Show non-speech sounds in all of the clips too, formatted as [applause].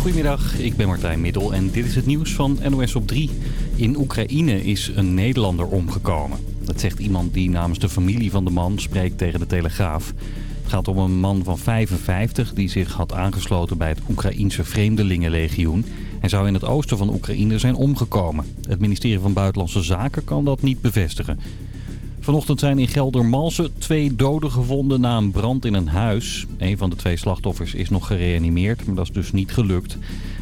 Goedemiddag, ik ben Martijn Middel en dit is het nieuws van NOS op 3. In Oekraïne is een Nederlander omgekomen. Dat zegt iemand die namens de familie van de man spreekt tegen de Telegraaf. Het gaat om een man van 55 die zich had aangesloten bij het Oekraïense Vreemdelingenlegioen. Hij zou in het oosten van Oekraïne zijn omgekomen. Het ministerie van Buitenlandse Zaken kan dat niet bevestigen. Vanochtend zijn in Geldermalsen twee doden gevonden na een brand in een huis. Een van de twee slachtoffers is nog gereanimeerd, maar dat is dus niet gelukt.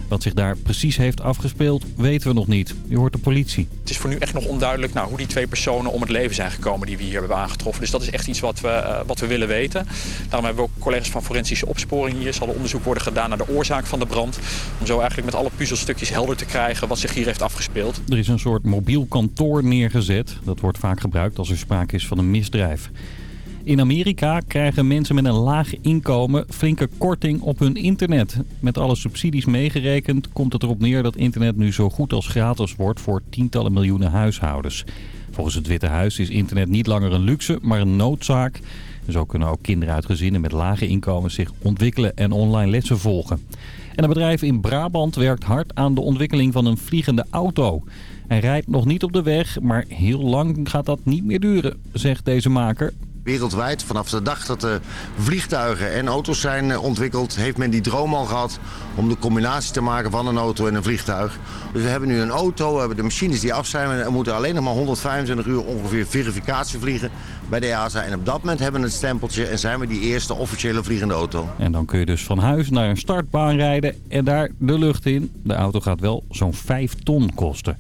Wat zich daar precies heeft afgespeeld, weten we nog niet. Je hoort de politie. Het is voor nu echt nog onduidelijk nou, hoe die twee personen om het leven zijn gekomen die we hier hebben aangetroffen. Dus dat is echt iets wat we, uh, wat we willen weten. Daarom hebben we ook collega's van forensische opsporing hier. Zal er onderzoek worden gedaan naar de oorzaak van de brand. Om zo eigenlijk met alle puzzelstukjes helder te krijgen wat zich hier heeft afgespeeld. Er is een soort mobiel kantoor neergezet. Dat wordt vaak gebruikt als er sprake is van een misdrijf. In Amerika krijgen mensen met een laag inkomen flinke korting op hun internet. Met alle subsidies meegerekend komt het erop neer dat internet nu zo goed als gratis wordt voor tientallen miljoenen huishoudens. Volgens het Witte Huis is internet niet langer een luxe, maar een noodzaak. Zo kunnen ook kinderen uit gezinnen met lage inkomens zich ontwikkelen en online lessen volgen. En een bedrijf in Brabant werkt hard aan de ontwikkeling van een vliegende auto. Hij rijdt nog niet op de weg, maar heel lang gaat dat niet meer duren, zegt deze maker. Wereldwijd, vanaf de dag dat de vliegtuigen en auto's zijn ontwikkeld... heeft men die droom al gehad om de combinatie te maken van een auto en een vliegtuig. Dus we hebben nu een auto, we hebben de machines die af zijn... en we moeten alleen nog maar 125 uur ongeveer verificatie vliegen bij de EASA. En op dat moment hebben we het stempeltje en zijn we die eerste officiële vliegende auto. En dan kun je dus van huis naar een startbaan rijden en daar de lucht in. De auto gaat wel zo'n 5 ton kosten.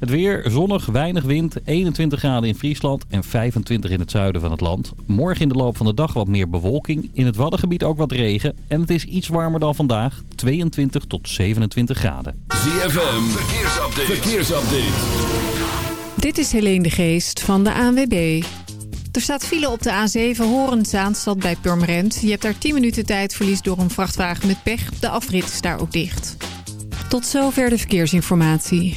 Het weer zonnig, weinig wind, 21 graden in Friesland en 25 in het zuiden van het land. Morgen in de loop van de dag wat meer bewolking. In het Waddengebied ook wat regen. En het is iets warmer dan vandaag, 22 tot 27 graden. ZFM, verkeersupdate. verkeersupdate. Dit is Helene de Geest van de ANWB. Er staat file op de A7 Horen-Zaanstad bij Purmerend. Je hebt daar 10 minuten tijd verlies door een vrachtwagen met pech. De afrit is daar ook dicht. Tot zover de verkeersinformatie.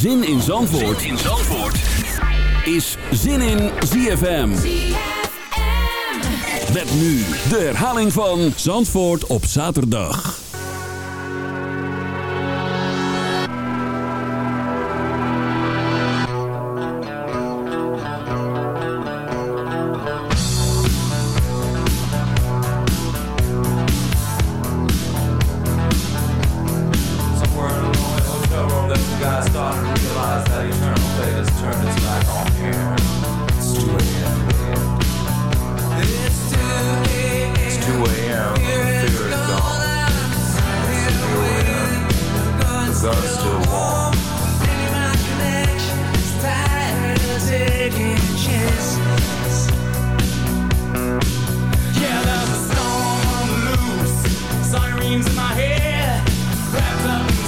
Zin in Zandvoort, zin in Zandvoort. is Zin in ZFM. Met nu de herhaling van Zandvoort op zaterdag. dreams in my head, wrapped up.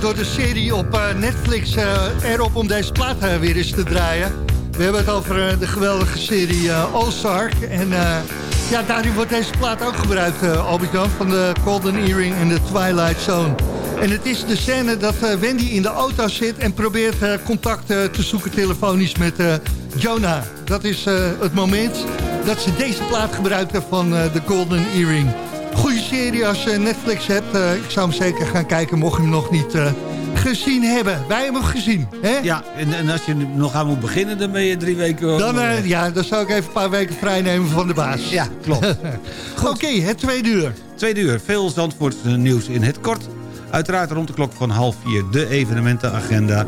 Door de serie op Netflix erop om deze plaat weer eens te draaien. We hebben het over de geweldige serie Star. En ja, daarin wordt deze plaat ook gebruikt, albert van de Golden Earring en de Twilight Zone. En het is de scène dat Wendy in de auto zit en probeert contact te zoeken telefonisch met Jonah. Dat is het moment dat ze deze plaat gebruikten van de Golden Earring. Serie als je Netflix hebt. Uh, ik zou hem zeker gaan kijken, mocht je hem nog niet uh, gezien hebben. Wij hebben hem gezien. Hè? Ja, en, en, als je nog aan moet beginnen, dan ben je drie weken... Dan, uh, ja, dan zou ik even een paar weken vrij nemen van de baas. Ja, klopt. [laughs] Oké, het tweede uur. Tweede uur, veel Zandvoorts nieuws in het kort. Uiteraard rond de klok van half vier de evenementenagenda.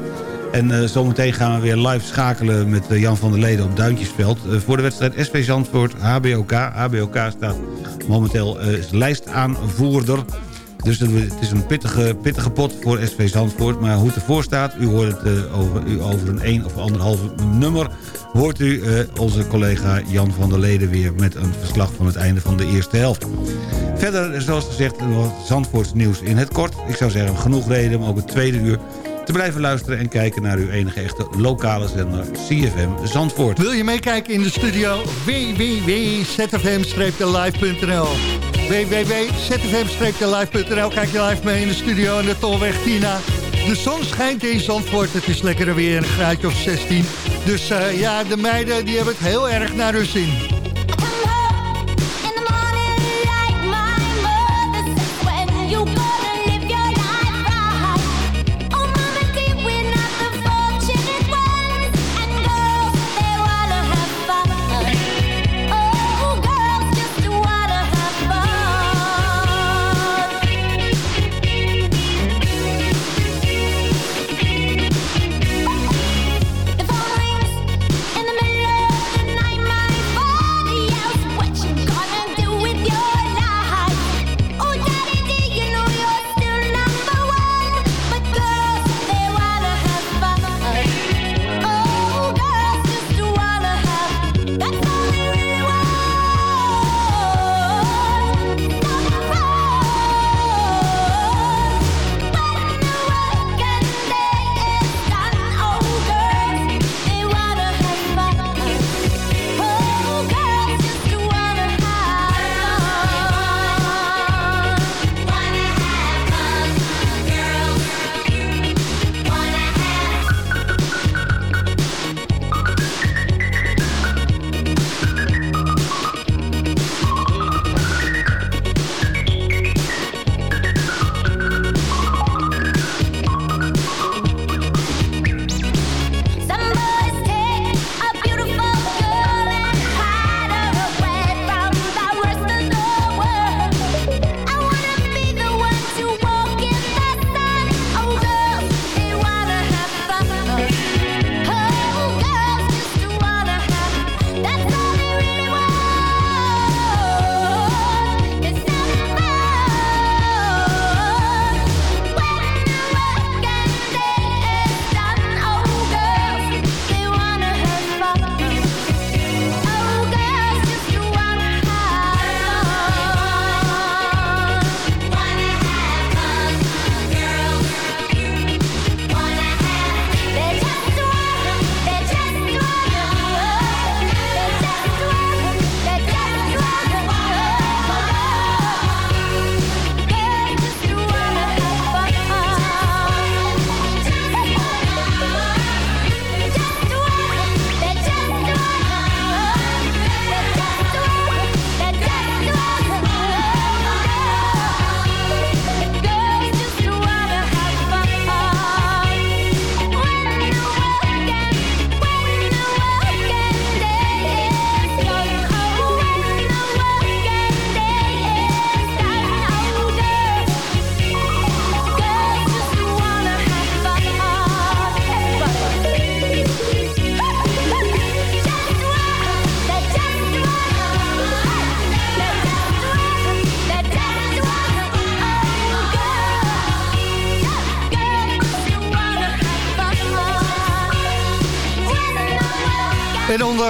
En uh, zometeen gaan we weer live schakelen met uh, Jan van der Leden op Duintjesveld... Uh, voor de wedstrijd SV Zandvoort HBOK. HBOK staat momenteel lijstaanvoerder. Dus het is een pittige, pittige pot voor SV Zandvoort. Maar hoe het ervoor staat, u hoort het over, u over een 1 of anderhalf nummer... hoort u onze collega Jan van der Leden weer met een verslag van het einde van de eerste helft. Verder, zoals gezegd, Zandvoorts nieuws in het kort. Ik zou zeggen, genoeg reden om ook het tweede uur te blijven luisteren en kijken naar uw enige echte lokale zender CFM Zandvoort. Wil je meekijken in de studio? www.zfm-live.nl www.zfm-live.nl Kijk je live mee in de studio in de Tolweg Tina. De zon schijnt in Zandvoort. Het is lekker weer, een graadje of 16. Dus uh, ja, de meiden die hebben het heel erg naar hun zin.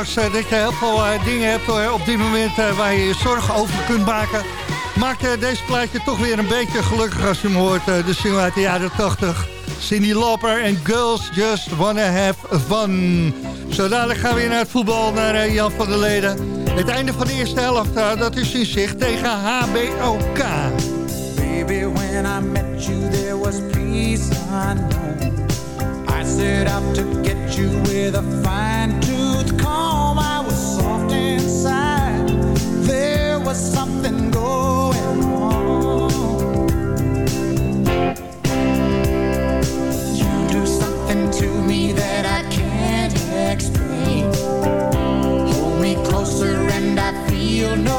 Ondanks eh, dat je heel veel eh, dingen hebt eh, op dit moment waar je je zorgen over kunt maken... maakt deze plaatje toch weer een beetje gelukkig als je hem hoort. De single uit de jaren 80. Cindy Lauper en Girls Just Wanna Have Fun. Zo dadelijk gaan we weer naar het voetbal, naar Jan van der Leden. Het einde van de eerste helft, dat is in zicht tegen HBOK. Baby, when I met you, there was peace unknown. I set out to get you with a fine-tooth comb. I feel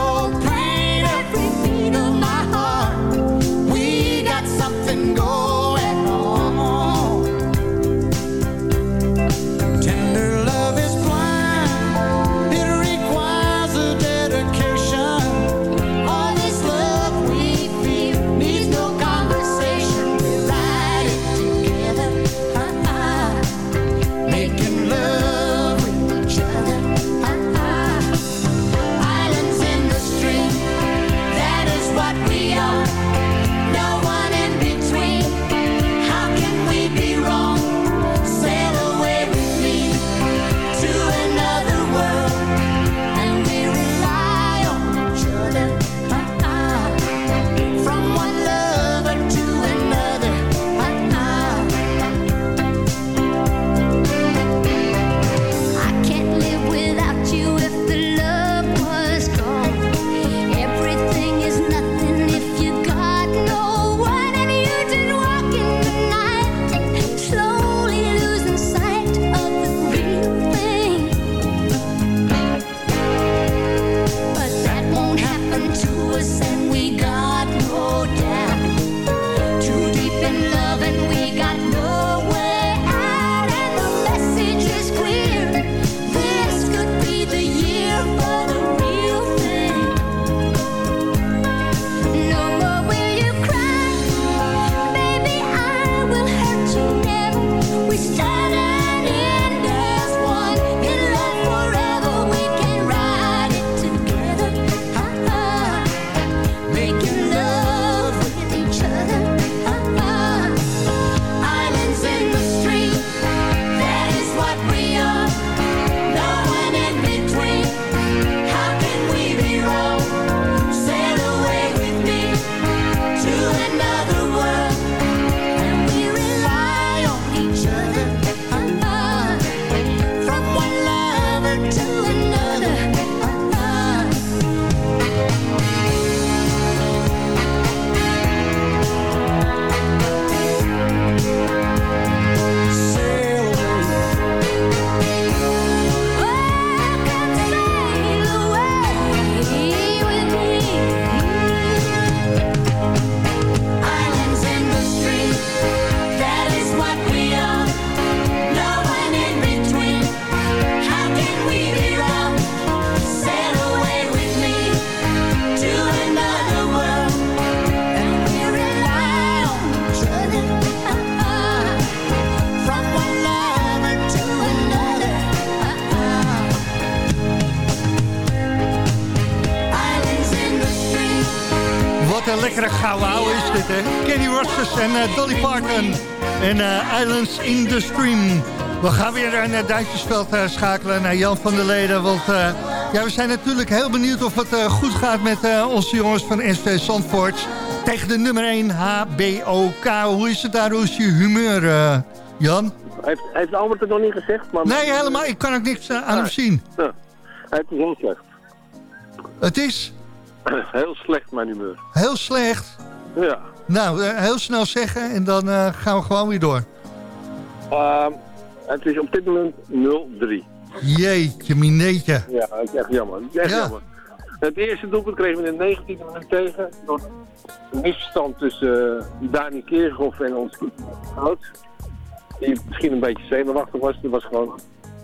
en eh, Dolly Parton. En eh, Islands in the Stream. We gaan weer naar Duitsersveld uh, schakelen naar Jan van der Leden. Want eh, ja, we zijn natuurlijk heel benieuwd of het eh, goed gaat met eh, onze jongens van SV Zandvoort. Tegen de nummer 1 HBOK. Hoe is het daar? Hoe is je humeur, eh, Jan? Heeft, heeft Albert het nog niet gezegd? Maar Nee, helemaal. Ik kan ook niks eh, aan hem zien. Ja. Het is heel slecht. Het is [clears throat] Heel slecht, mijn humeur. heel slecht. Ja. Nou, eh, heel snel zeggen en dan eh, gaan we gewoon weer door. Ehm, het is op dit moment 0-3. Jeetje, mineetje. Ja, dat is echt jammer. Is echt Ja. jammer. Het eerste doelpunt kregen we in de 19e minuut tegen. Door een misverstand tussen uh, Dani Keerhoff en ons oud. Die misschien een beetje zenuwachtig was. Die was gewoon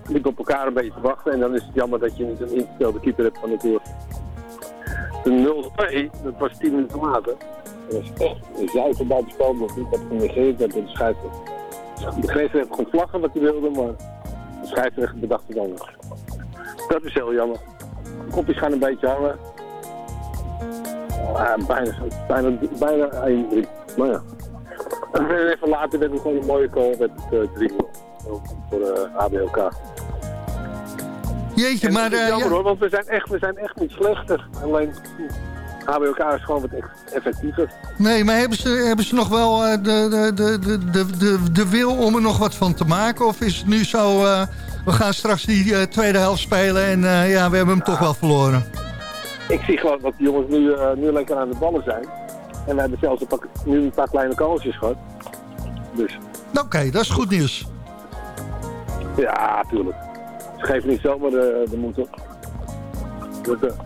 liep op elkaar een beetje te wachten. En dan is het jammer dat je niet een ingestelde keeper hebt van het door. De 0-2, dat was 10 minuten later. Dat was echt een zuiver buitenspel. nog niet dat genegeerd werd door de scheidsrechter. De scheidsrechter kon vlaggen wat hij wilde, maar de scheidsrechter bedacht het anders. Dat is heel jammer. De kopjes gaan een beetje hangen. Ja, bijna, bijna, bijna 1-3. Maar ja. En even later werd het gewoon een mooie call met het 3-0 voor eh ABLK. Jeetje, En maar... is eh, jammer ja, hoor, want we zijn, echt, we zijn echt niet slechter. Alleen HBLK is gewoon wat effectiever. nee, maar hebben ze, hebben ze nog wel eh, de, de, de, de, de, de, de wil om er nog wat van te maken? Of is het nu zo, eh, we gaan straks die tweede helft spelen en ja, we hebben hem toch wel verloren? Ik zie gewoon dat die jongens nu, nu lekker aan de ballen zijn. En we hebben zelfs een paar, nu een paar kleine kansjes gehad. Dus Oké, dat is goed nieuws. ja, tuurlijk. Ze geven niet zomaar de, de moed op. Dat, eh,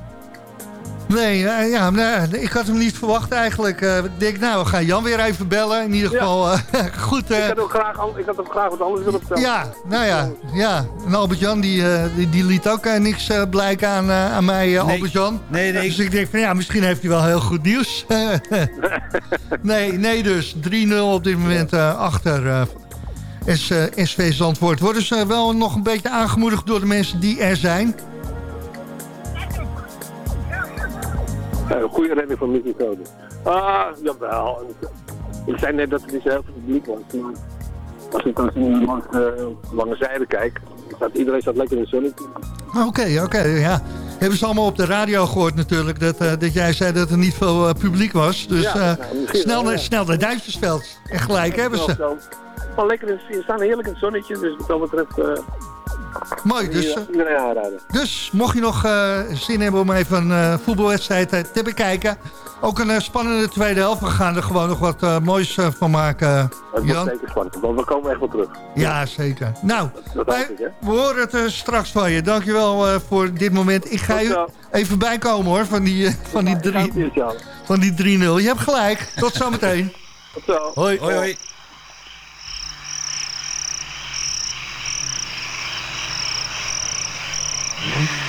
Nee, eh, ja, nee, ik had hem niet verwacht eigenlijk. Eh, ik denk, nou, we gaan Jan weer even bellen. In ieder geval, eh, [laughs] goed. eh, ik, had ook graag, al- ik had ook graag wat anders willen vertellen. ja, nou ja, ja. En Albert-Jan, die, eh, die, die liet ook eh, niks eh, blijken aan, eh, aan mij, eh, Nee. Albert-Jan. Nee, nee, Dus ik denk van, ja, misschien heeft hij wel heel goed nieuws. [laughs] nee, nee dus. 3-0 op dit moment eh, achter eh, S, eh, SV Zandvoort. Worden ze wel nog een beetje aangemoedigd door de mensen die er zijn? Een goede redding van Mickey Code. Ah, jawel. Ik zei net dat het niet zo heel veel publiek was. Maar als ik dan zien langs de lange zijde kijk, staat iedereen staat lekker in het zonnetje. Oké, oké, ja. Hebben ze allemaal op de radio gehoord natuurlijk... dat, eh, dat jij zei dat er niet veel eh, publiek was. Dus Ja, eh, nou, snel, wel, naar, ja. snel naar Duitsersveld. En gelijk hebben ze. Maar lekker in, ze staan heerlijk in het zonnetje, dus wat dat betreft eh Mooi, dus... eh. Dus mocht je nog eh, zin hebben om even een eh, voetbalwedstrijd te bekijken... ook een spannende tweede helft. We gaan er gewoon nog wat eh, moois van maken, Het wordt Jan. zeker spannend, want we komen echt wel terug. Ja, zeker. Nou, Dat wij- ik, we horen het straks van je. Dankjewel eh voor dit moment. Ik ga je even bijkomen hoor, van die, van die 3-0. Je hebt gelijk. Tot zometeen. Tot zo. Hoi. Hoi, hoi. Mm-hmm.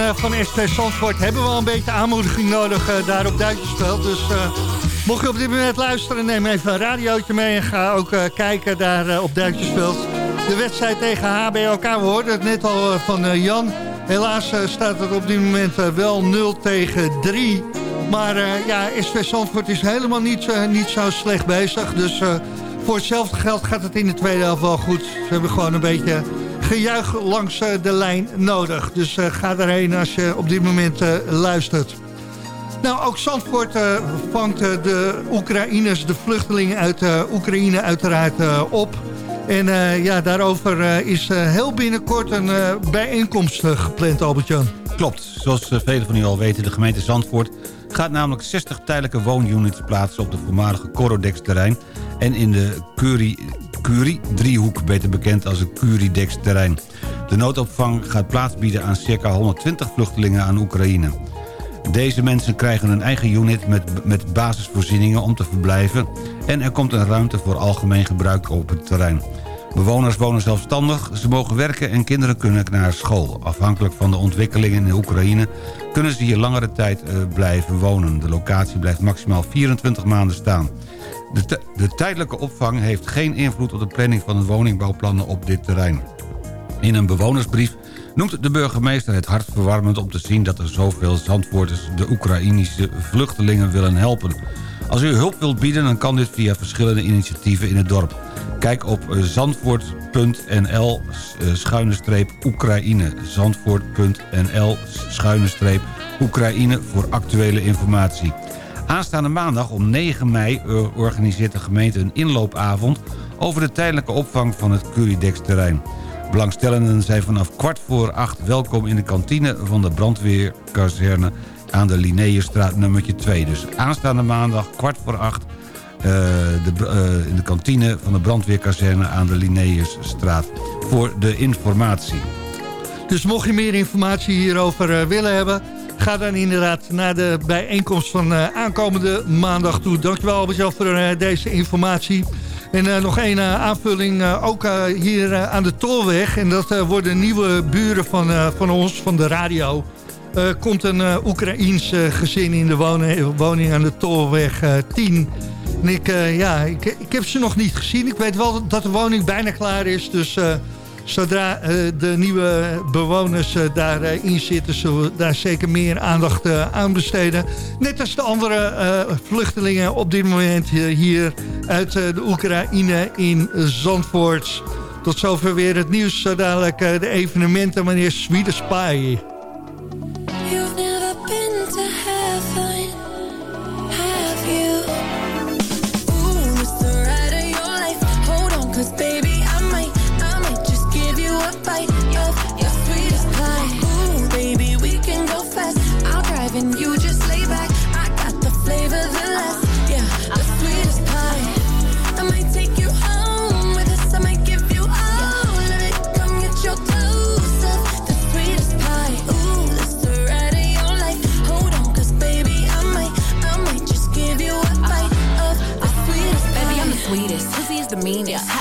Eh, van SV Zandvoort hebben wel een beetje aanmoediging nodig eh, daar op Duitsersveld. Dus eh, mocht je op dit moment luisteren, neem even een radiootje mee en ga ook kijken daar op Duitsersveld. De wedstrijd tegen HBLK, we hoorden het net al van Jan. Helaas staat het op dit moment wel 0 tegen 3. Maar ja, SV Zandvoort is helemaal niet, niet zo slecht bezig. Dus voor hetzelfde geld gaat het in de tweede helft wel goed. Ze hebben gewoon een beetje gejuich langs eh, de lijn nodig. Dus eh, ga daarheen als je op dit moment eh, luistert. Nou, ook Zandvoort vangt de Oekraïners, de vluchtelingen uit Oekraïne uiteraard op. En ja, daarover is heel binnenkort een bijeenkomst gepland, Albert-Jan. Klopt. Zoals velen van u al weten, de gemeente Zandvoort gaat namelijk 60 tijdelijke woonunits plaatsen op de voormalige Corodex-terrein en in de Curie, Curie-driehoek, beter bekend als het Curiedex-terrein. De noodopvang gaat plaats bieden aan circa 120 vluchtelingen aan Oekraïne. Deze mensen krijgen een eigen unit met, met basisvoorzieningen om te verblijven... en er komt een ruimte voor algemeen gebruik op het terrein. Bewoners wonen zelfstandig, ze mogen werken en kinderen kunnen naar school. Afhankelijk van de ontwikkelingen in Oekraïne kunnen ze hier langere tijd eh, blijven wonen. De locatie blijft maximaal 24 maanden staan. De, de tijdelijke opvang heeft geen invloed op de planning van de woningbouwplannen op dit terrein. In een bewonersbrief noemt de burgemeester het hartverwarmend om te zien dat er zoveel Zandvoorters de Oekraïnische vluchtelingen willen helpen. Als u hulp wilt bieden, dan kan dit via verschillende initiatieven in het dorp. Kijk op zandvoort.nl eh, schuine Oekraïne. Zandvoort.nl schuine Oekraïne voor actuele informatie. Aanstaande maandag om 9 mei eh, organiseert de gemeente een inloopavond... over de tijdelijke opvang van het Curidex-terrein. Belangstellenden zijn vanaf kwart voor acht welkom in de kantine van de brandweerkazerne aan de Linnaeusstraat nummertje 2. Dus aanstaande maandag kwart voor acht eh, de, eh, in de kantine van de brandweerkazerne aan de Linnaeusstraat voor de informatie. Dus mocht je meer informatie hierover willen hebben... ga dan inderdaad naar de bijeenkomst van eh, aankomende maandag toe. Dankjewel Albert-Jan voor eh, deze informatie. En eh, nog één aanvulling, ook hier aan de Tolweg. En dat worden nieuwe buren van, van ons, van de radio. Komt een Oekraïens gezin in de woning, aan de Tolweg eh, 10. En ik, ja, ik, ik heb ze nog niet gezien. Ik weet wel dat de woning bijna klaar is. Dus zodra eh, de nieuwe bewoners eh, daarin zitten... zullen we daar zeker meer aandacht eh, aan besteden. Net als de andere eh, vluchtelingen op dit moment eh, hier uit eh, de Oekraïne in Zandvoort. Tot zover weer het nieuws. Zo dadelijk eh, de evenementen, meneer Sweden Spy.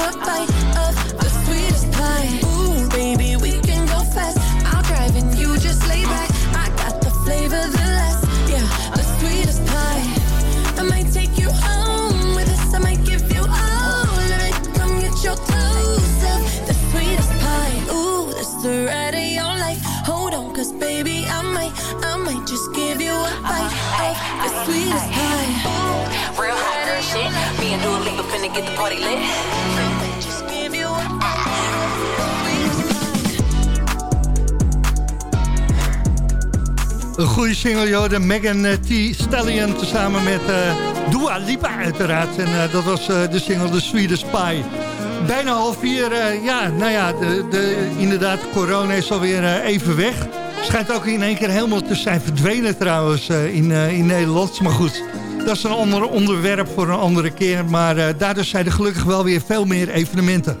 a bite of the sweetest pie. Ooh, baby, we can go fast. I'll drive and you just lay back. I got the flavor, the last, yeah, the sweetest pie. I might take you home with us. I might give you all of it. Come get your clothes up. The sweetest pie. Ooh, this the ride of your life. Hold on, cause baby, I might, I might just give you a bite of the sweetest pie. Finna get the party lit. Een goede single, joh. De Megan eh, T. Stallion tezamen met eh Dua Lipa uiteraard. En eh, dat was de single The Sweetest Pie. Bijna half vier, ja, nou ja, de, de, inderdaad, corona is alweer even weg. Schijnt ook in één keer helemaal te zijn verdwenen trouwens in, in Nederland. Maar goed, dat is een ander onderwerp voor een andere keer. Maar eh, daardoor zijn er gelukkig wel weer veel meer evenementen.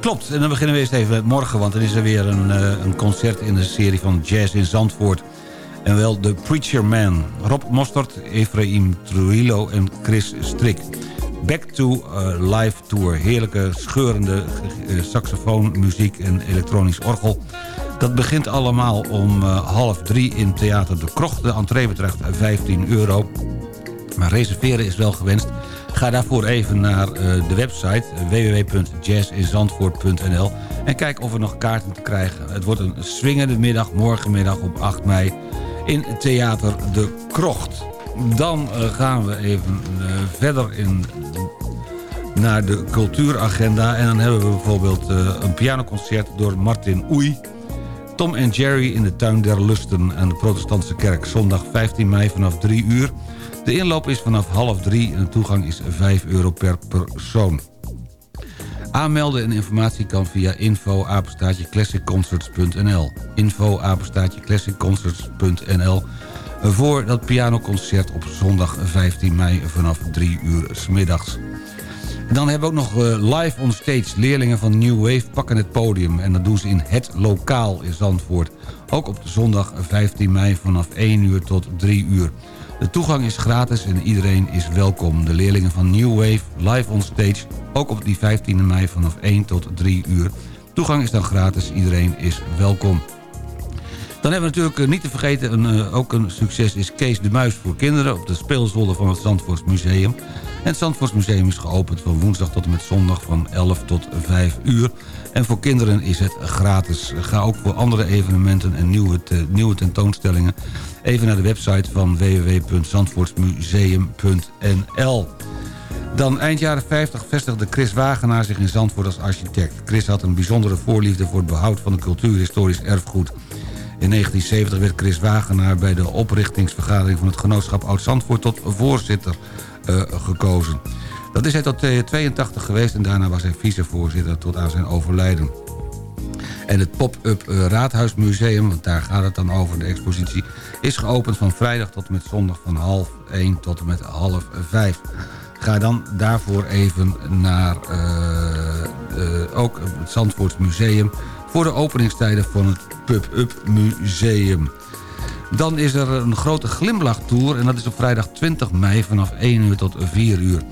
Klopt, en dan beginnen we eerst even met morgen... want er is er weer een, eh, een concert in de serie van Jazz in Zandvoort. En wel The Preacher Man. Rob Mostert, Efraim Trujillo en Chris Strik. Back to eh, Live Tour. Heerlijke, scheurende eh, saxofoon, muziek en elektronisch orgel. Dat begint allemaal om half drie in Theater De Krocht. De entree betreft 15 euro. Maar reserveren is wel gewenst. Ga daarvoor even naar eh, de website www.jazzinzandvoort.nl en kijk of er nog kaarten te krijgen. Het wordt een swingende middag, morgenmiddag op 8 mei in Theater De Krocht. Dan eh, gaan we even eh, verder in, naar de cultuuragenda. En dan hebben we bijvoorbeeld eh, een pianoconcert door Martin Oei. Tom en Jerry in de Tuin der Lusten aan de Protestantse Kerk. Zondag 15 mei vanaf 3 uur. De inloop is vanaf half 3 en de toegang is 5 euro per persoon. Aanmelden en informatie kan via info classicconcerts.nl info classicconcerts.nl voor dat pianoconcert op zondag 15 mei vanaf 3 uur s middags. Dan hebben we ook nog eh, live on stage. Leerlingen van New Wave pakken het podium. En dat doen ze in Het Lokaal in Zandvoort. Ook op zondag 15 mei vanaf 1 uur tot 3 uur. De toegang is gratis en iedereen is welkom. De leerlingen van New Wave live on stage. Ook op die 15 mei vanaf 1 tot 3 uur. Toegang is dan gratis. Iedereen is welkom. Dan hebben we natuurlijk eh, niet te vergeten, een, eh, ook een succes is Kees de Muis voor kinderen... op de speelzolder van het Zandvoorts Museum. En het Zandvoorts Museum is geopend van woensdag tot en met zondag van 11 tot 5 uur. En voor kinderen is het gratis. Ga ook voor andere evenementen en nieuwe, nieuwe tentoonstellingen... even naar de website van www.zandvoortsmuseum.nl. Dan eind jaren 50 vestigde Chris Wagenaar zich in Zandvoort als architect. Chris had een bijzondere voorliefde voor het behoud van het cultuurhistorisch erfgoed. In 1970 werd Chris Wagenaar bij de oprichtingsvergadering van het genootschap Oud-Zandvoort tot voorzitter gekozen. Dat is hij tot eh, 82 geweest en daarna was hij vicevoorzitter tot aan zijn overlijden. En het pop-up eh, Raadhuismuseum, want daar gaat het dan over, de expositie... is geopend van vrijdag tot en met zondag van half 1 tot en met half 5. Ga dan daarvoor even naar eh, eh, ook het Zandvoorts Museum... voor de openingstijden van het Pub-Up Museum. Dan is er een grote glimlachtour en dat is op vrijdag 20 mei vanaf 1 uur tot 4 uur.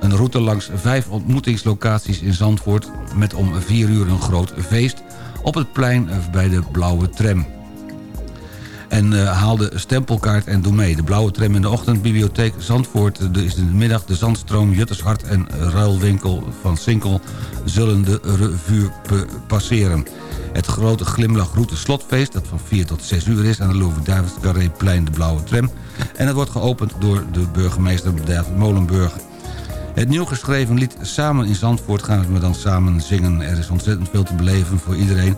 Een route langs vijf ontmoetingslocaties in Zandvoort... met om 4 uur een groot feest op het plein bij de Blauwe Tram. En eh, haal de stempelkaart en doe mee. De blauwe tram in de ochtend, bibliotheek Zandvoort... eh, de, in de middag de Zandstroom, Juttershart en Ruilwinkel van Sinkel... zullen de revue passeren. Het grote glimlachroute slotfeest, dat van 4 tot 6 uur is... aan de louis davids carré plein de blauwe tram. En het wordt geopend door de burgemeester David Molenburg. Het nieuw geschreven lied Samen in Zandvoort gaan we dan samen zingen. Er is ontzettend veel te beleven voor iedereen.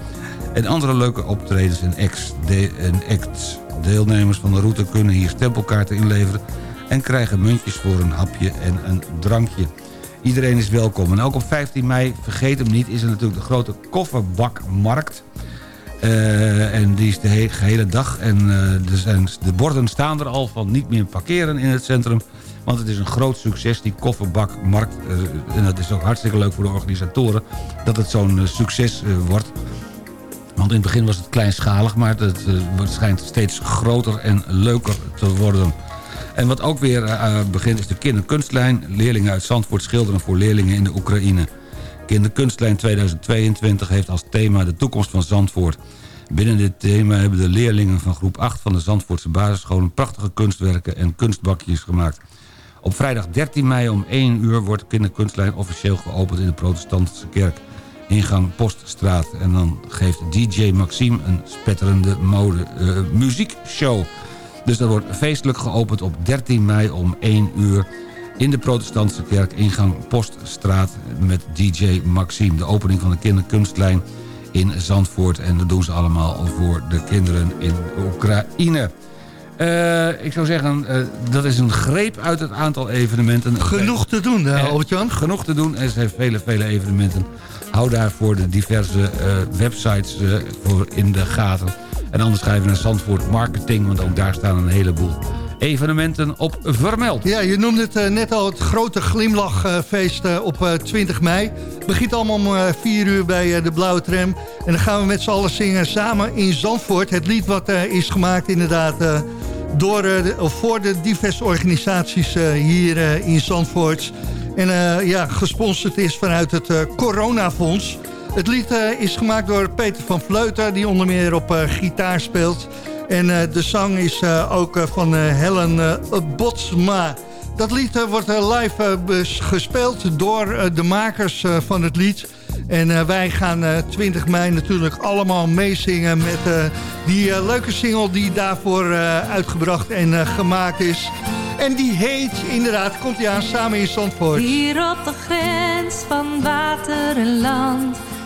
En andere leuke optredens en acts. De, en acts. Deelnemers van de route kunnen hier stempelkaarten inleveren... en krijgen muntjes voor een hapje en een drankje. Iedereen is welkom. En ook op 15 mei, vergeet hem niet, is er natuurlijk de grote kofferbakmarkt. Eh, en die is de he- gehele dag. En eh, zijn, de borden staan er al van niet meer parkeren in het centrum. Want het is een groot succes, die kofferbakmarkt. eh, en dat is ook hartstikke leuk voor de organisatoren... dat het zo'n succes wordt. Want in het begin was het kleinschalig... maar het, het schijnt steeds groter en leuker te worden. En wat ook weer eh, begint is de kinderkunstlijn. Leerlingen uit Zandvoort schilderen voor leerlingen in de Oekraïne. Kinderkunstlijn 2022 heeft als thema de toekomst van Zandvoort. Binnen dit thema hebben de leerlingen van groep 8 van de Zandvoortse basisscholen... prachtige kunstwerken en kunstbakjes gemaakt. Op vrijdag 13 mei om 1 uur wordt de kinderkunstlijn officieel geopend in de protestantse kerk. Ingang Poststraat. En dan geeft DJ Maxime een spetterende mode eh, muziekshow. Dus dat wordt feestelijk geopend op 13 mei om 1 uur in de protestantse kerk ingang Poststraat met DJ Maxime. De opening van de kinderkunstlijn in Zandvoort. En dat doen ze allemaal voor de kinderen in Oekraïne. Eh, ik zou zeggen, eh, dat is een greep uit het aantal evenementen. Genoeg te doen, uh, Albert-Jan. Genoeg te doen. Er zijn vele, vele evenementen. Hou daarvoor de diverse eh, websites eh, voor in de gaten. En anders schrijven we naar Zandvoort Marketing, want ook daar staan een heleboel evenementen op vermeld. Ja, je noemde het eh, net al, het grote glimlachfeest eh, op eh, 20 mei. Begint allemaal om eh, 4 uur bij eh, de Blauwe Tram. En dan gaan we met z'n allen zingen samen in Zandvoort. Het lied wat eh, is gemaakt inderdaad eh, door, eh, de- voor de diverse organisaties eh, hier eh, in Zandvoort. En eh, ja, gesponsord is vanuit het eh, Coronafonds. Het lied eh, is gemaakt door Peter van Vleuten, die onder meer op eh, gitaar speelt. En eh, de zang is ook van Helen Botsma. Dat lied wordt live gespeeld door de makers van het lied. En wij gaan eh, 20 mei natuurlijk allemaal meezingen met die leuke single die daarvoor uitgebracht en gemaakt is. En die heet inderdaad, komt hij aan, samen in Zandvoort. Hier op de grens van water en land.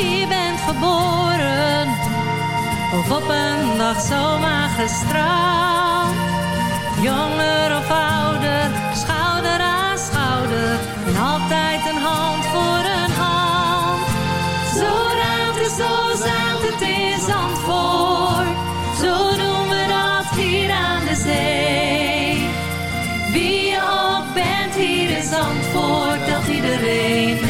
Hier bent geboren, of op een dag zomaar gestraald. Jonger of ouder, schouder aan schouder, en altijd een hand voor een hand. Zo ruimt het, zo zaalt het in Zandvoort, zo doen we dat hier aan de zee. Wie je ook bent hier in Zandvoort, dat iedereen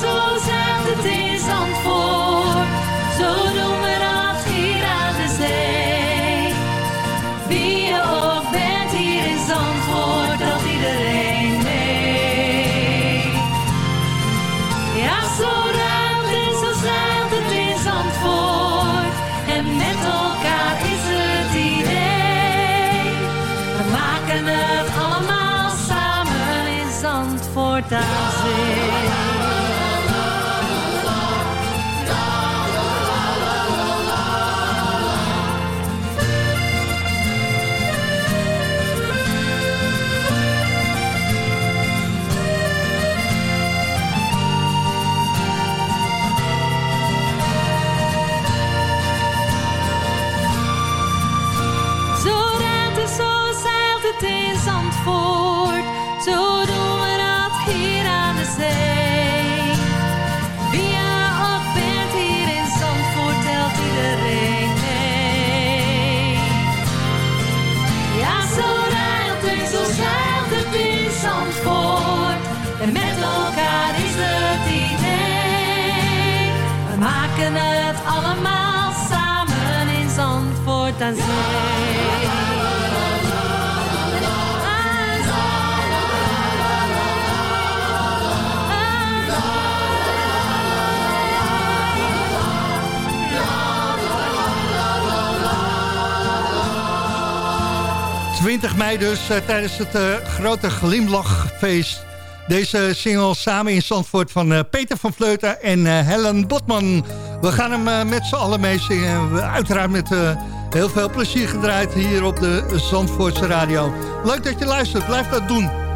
zo zijn het in Zandvoort. Zo doen we dat hier aan de zee. Wie je ook bent hier in Zandvoort, dat iedereen weet. Ja, zo ruimt het, zo schuimt het in Zandvoort. En met elkaar is het idee. We maken het allemaal samen in Zandvoort hier aan de zee. Je ook bent hier in Zandvoort, telt iedereen mee. Ja, zo rijdt en zo zeilt het in Zandvoort. En met elkaar is het idee. We maken het allemaal samen in Zandvoort aan zee. 20 mei dus, eh, tijdens het eh, grote glimlachfeest. Deze single samen in Zandvoort van eh, Peter van Vleuten en Helen Botman. We gaan hem met z'n allen meezingen. Uiteraard met heel veel plezier gedraaid hier op de Zandvoortse radio. Leuk dat je luistert, blijf dat doen.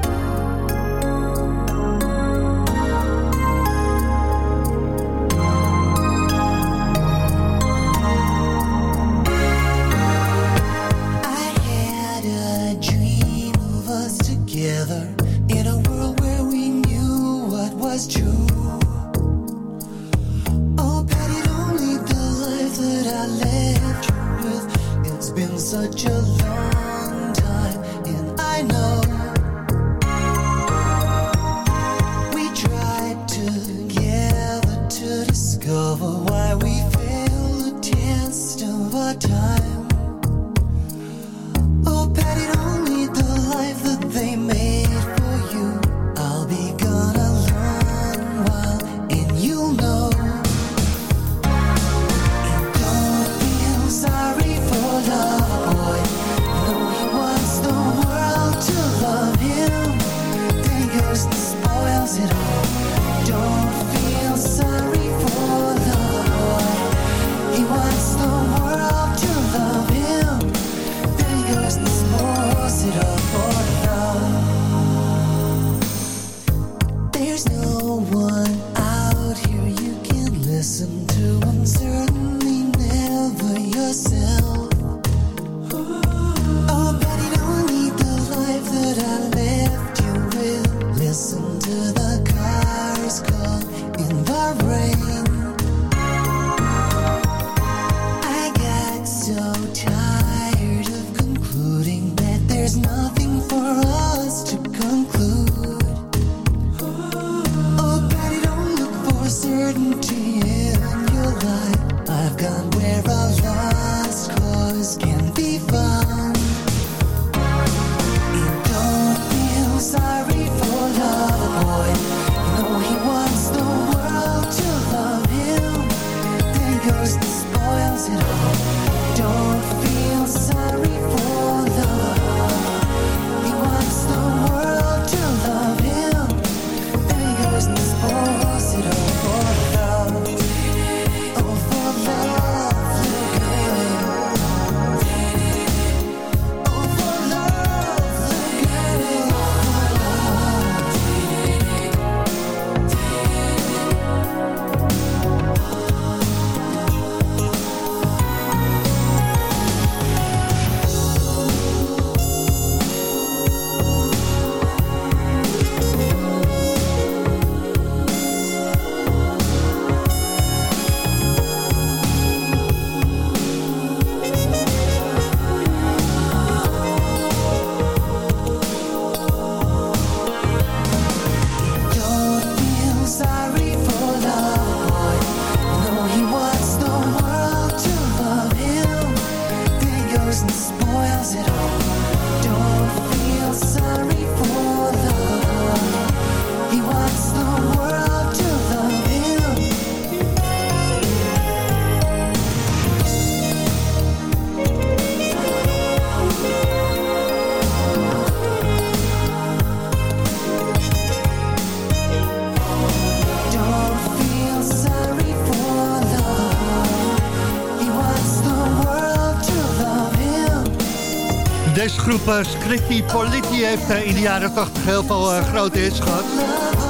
Scritti Politti heeft uh, in de jaren 80 heel veel uh, grote hits gehad.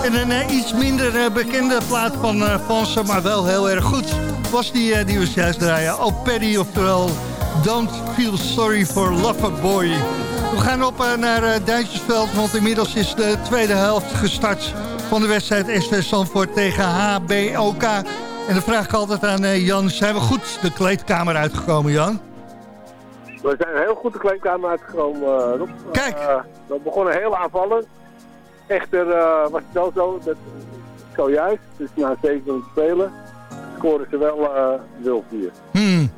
En een iets minder bekende plaat van Fonse, maar wel heel erg goed, was die, die we juist draaien. Oh Paddy, oftewel Don't Feel Sorry for Loverboy. We gaan op naar Duitsersveld, want inmiddels is de tweede helft gestart van de wedstrijd SV Zandvoort tegen HBOK. En dan vraag ik altijd aan Jan, zijn we goed de kleedkamer uitgekomen, Jan? We zijn heel goed de kleedkamer uitgekomen, uh, Rob. Kijk! we begonnen heel aanvallend. Echter was het wel zo, dat zojuist, dus na 7 minuten spelen, scoren ze wel 0-4. Hmm.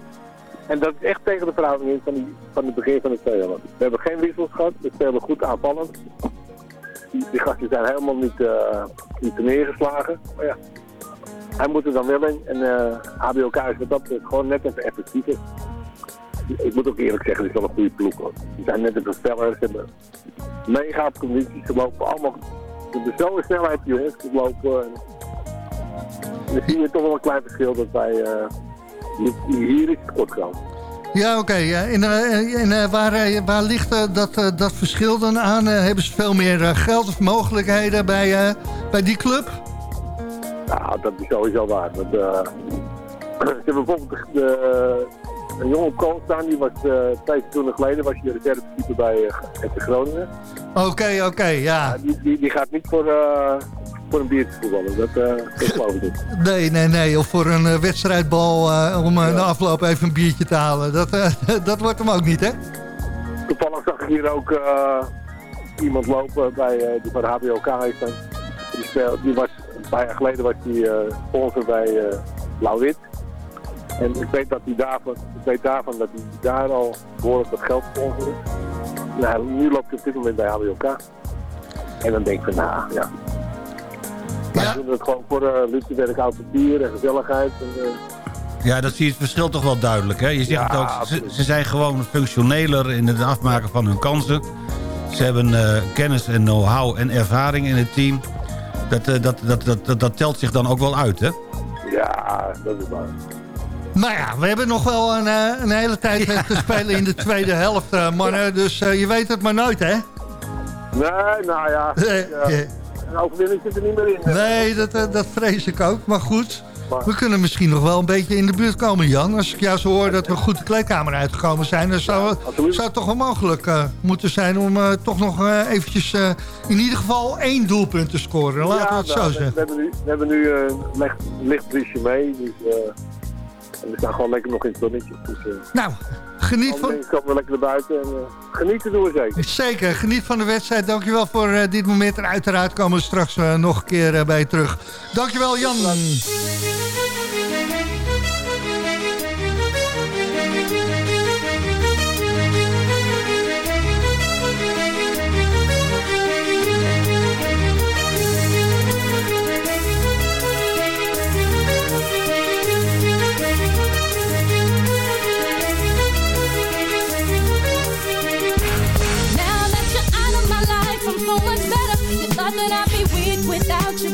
En dat is echt tegen de verhouding in van, die, van het begin van het spelen. We hebben geen wissels gehad, we spelen goed aanvallend. Die, gasten zijn helemaal niet, uh, niet neergeslagen. Maar ja, hij moet er dan wel in. En uh, ABOK is met dat gewoon net even effectiever. Ik moet ook eerlijk zeggen, het is wel een goede ploeg. Hoor. Die zijn net even feller, ze hebben mega condities. Ze lopen allemaal, ze hebben zo'n snelheid jongens, ze lopen. En dan zie je toch wel een klein verschil dat wij... Uh, hier is het kort gaan. Ja, oké. Okay, ja. En, uh, en uh, waar, waar ligt dat, dat verschil dan aan? hebben ze veel meer geld of mogelijkheden bij, bij die club? Ja, dat is sowieso waar. Want, [clears throat] ze hebben bijvoorbeeld de, een jonge coach staan, die was twee seizoenen geleden, was je reservekeeper bij FC Groningen. Oké, okay, oké, okay, ja. ja die, die, die, gaat niet voor voor een biertje voetballen. Dat, uh, dat geloof ik niet. [laughs] Nee, nee, nee. Of voor een uh, wedstrijdbal uh, om ja. na afloop even een biertje te halen. Dat, [laughs] dat wordt hem ook niet, hè? Toevallig zag ik hier ook iemand lopen bij, die van HBOK heeft. Die, speel, die was, een paar jaar geleden was die sponsor bij Blauw-Wit. En ik weet, dat hij daarvan, ik weet daarvan dat hij daar al behoorlijk wat geld sponsorde. Nou, nu loopt hij op dit moment bij HBOK. En dan denk ik van, nou ja, wij doen het gewoon voor uh, liefdewerk, oud papier en gezelligheid. En, uh... Ja, dat zie je het verschil toch wel duidelijk. Hè? Je zegt ja, het ook, ze, ze, zijn gewoon functioneler in het afmaken van hun kansen. Ze hebben uh, kennis en know-how en ervaring in het team. Dat, dat, dat, dat, dat, dat telt zich dan ook wel uit, hè? Ja, dat is waar. Nou ja, we hebben nog wel een, een hele tijd te spelen in de tweede helft, mannen. Dus je weet het maar nooit, hè? Nee, nou ja. een overwinning zit er niet meer in. Nee, dat, dat vrees ik ook. Maar goed, we kunnen misschien nog wel een beetje in de buurt komen, Jan. Als ik jou zo hoor dat we goed de kleedkamer uitgekomen zijn... dan zou, zou het toch wel mogelijk uh, moeten zijn om uh, toch nog uh, eventjes... in ieder geval één doelpunt te scoren. Laten ja, we het zo nou, zeggen. We hebben nu, we hebben nu een licht, licht briesje mee. Dus, en we staan gewoon lekker nog in het zonnetje. Dus, nou, geniet van... Ik komen we lekker naar buiten en uh, genieten doen we zeker. Zeker, geniet van de wedstrijd. Dankjewel voor uh, dit moment. En uiteraard komen we straks nog een keer bij je terug. Dankjewel Jan.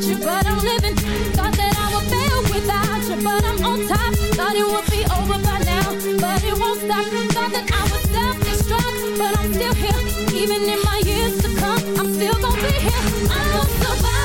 Without you, but I'm living. Thought that I would fail without you, but I'm on top. Thought it would be over by now, but it won't stop. Thought that I would self-destruct, but I'm still here. Even in my years to come, I'm still gonna be here. I'm a survivor.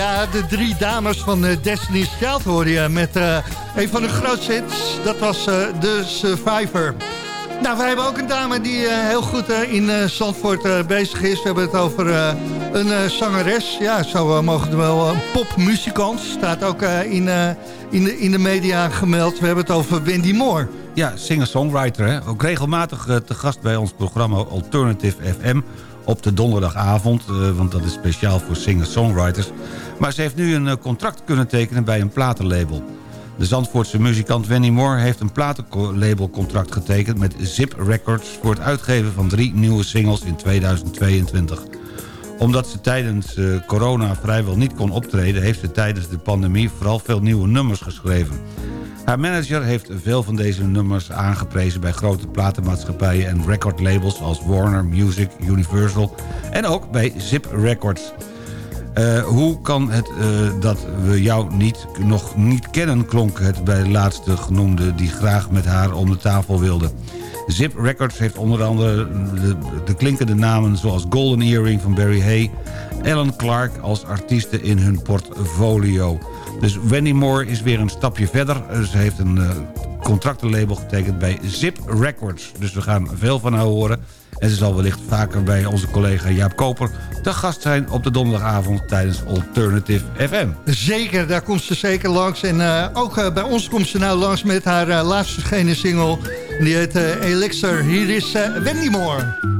Ja, de drie dames van eh, Destiny's Child hoor je met eh, een van de grootste hits. Dat was eh The Survivor. Nou, wij hebben ook een dame die heel goed in Zandvoort bezig is. We hebben het over een zangeres. Ja, zo mogen we wel een popmuzikant. Staat ook in, in, de, in de media gemeld. We hebben het over Wendy Moore. Ja, singer-songwriter. Ook regelmatig te gast bij ons programma Alternative FM op de donderdagavond. eh, want dat is speciaal voor singer-songwriters. Maar ze heeft nu een eh, contract kunnen tekenen bij een platenlabel. De Zandvoortse muzikant Wendy Moore heeft een platenlabelcontract getekend met Zip Records... voor het uitgeven van drie nieuwe singles in 2022 omdat ze tijdens eh, corona vrijwel niet kon optreden... heeft ze tijdens de pandemie vooral veel nieuwe nummers geschreven. Haar manager heeft veel van deze nummers aangeprezen... bij grote platenmaatschappijen en recordlabels als Warner Music, Universal... en ook bij Zip Records. Eh, hoe kan het eh, dat we jou niet, nog niet kennen, klonk het bij de laatste genoemde... die graag met haar om de tafel wilde. Zip Records heeft onder andere de, de klinkende namen zoals Golden Earring van Barry Hay... Alan Clark als artiesten in hun portfolio. Dus Wendy Moore is weer een stapje verder. Eh, Ze heeft een eh, contractenlabel getekend bij Zip Records. Dus we gaan veel van haar horen. En ze zal wellicht vaker bij onze collega Jaap Koper... te gast zijn op de donderdagavond tijdens Alternative FM. Zeker, daar komt ze zeker langs. En eh, ook bij ons komt ze nou langs met haar laatste verschenen single. Die heet Elixir. Hier is Wendy Moore.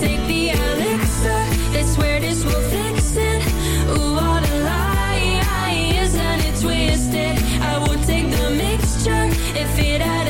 Take the elixir, swear this will fix it. Ooh, what a lie, isn't it twisted? I would take the mixture if it had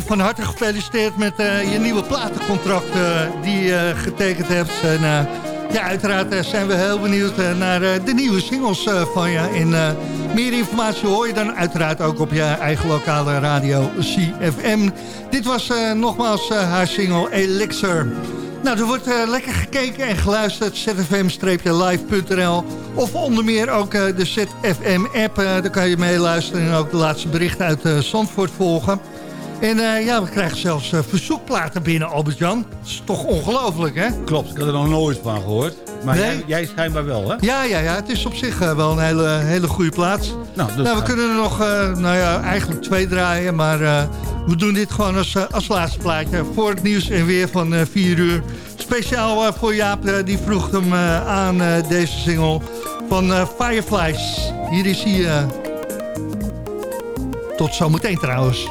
Van harte gefeliciteerd met eh, je nieuwe platencontract eh, die je getekend hebt. En eh, ja, uiteraard eh, zijn we heel benieuwd eh, naar eh, de nieuwe singles eh, van je. Eh, meer informatie hoor je dan uiteraard ook op je eigen lokale radio CFM. Dit was eh, nogmaals eh, haar single Elixir. Nou, er wordt eh, lekker gekeken en geluisterd. zfm-live.nl Of onder meer ook eh, de ZFM-app. eh, daar kan je meeluisteren en ook de laatste berichten uit eh, Zandvoort volgen. En eh, ja, we krijgen zelfs eh, verzoekplaten binnen, Albert-Jan. Dat is toch ongelooflijk, hè? Klopt, ik had er nog nooit van gehoord. Maar Nee? jij, jij schijnbaar wel, hè? Ja, ja, ja. Het is op zich eh, wel een hele, hele goede plaats. Nou, nou, we kunnen er nog, nou ja, eigenlijk twee draaien. Maar we doen dit gewoon als, als laatste plaatje. Voor het nieuws en weer van eh 4 uur. Speciaal voor Jaap, die vroeg hem aan deze single van Fireflies. Hier is hij. tot zometeen trouwens.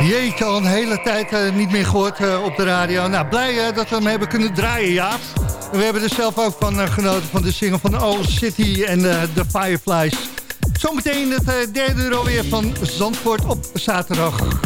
Jeetje, al een hele tijd eh, niet meer gehoord eh, op de radio. Nou, blij eh, dat we hem hebben kunnen draaien, ja. We hebben er zelf ook van genoten van de single van Old City en de Fireflies. Zometeen het derde uur alweer van Zandvoort op zaterdag.